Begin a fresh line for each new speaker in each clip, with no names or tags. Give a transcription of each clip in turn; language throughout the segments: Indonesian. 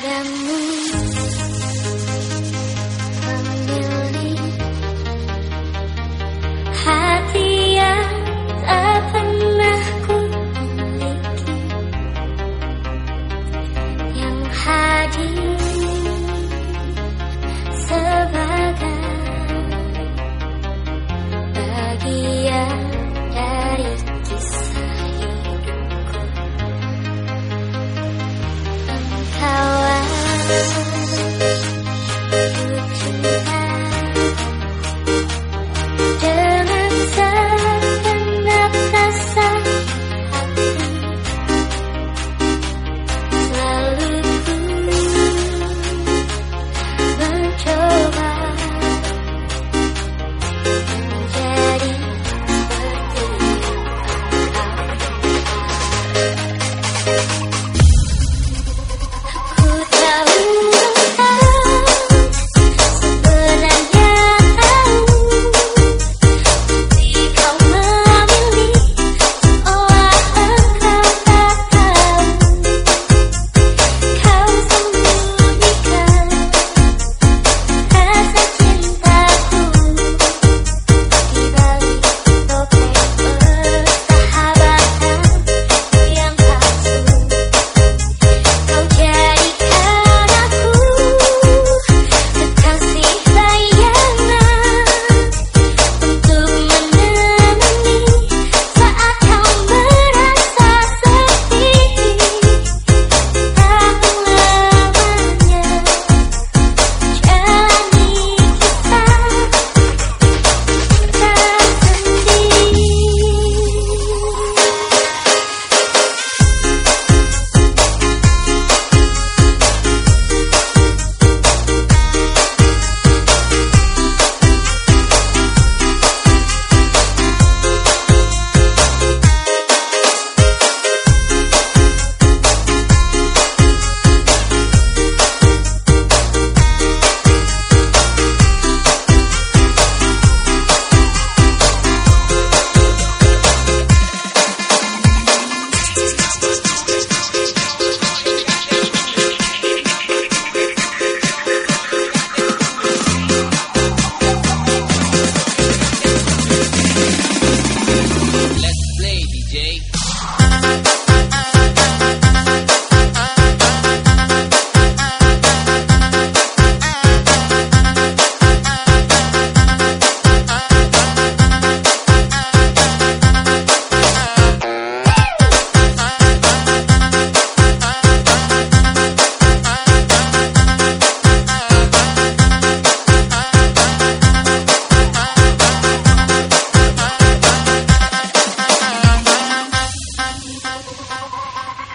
padamu. Memilih hati yang tak pernah ku miliki. Yang hadir sebagai bagian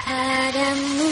padamu